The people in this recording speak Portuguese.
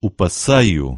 o passeio.